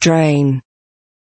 drain.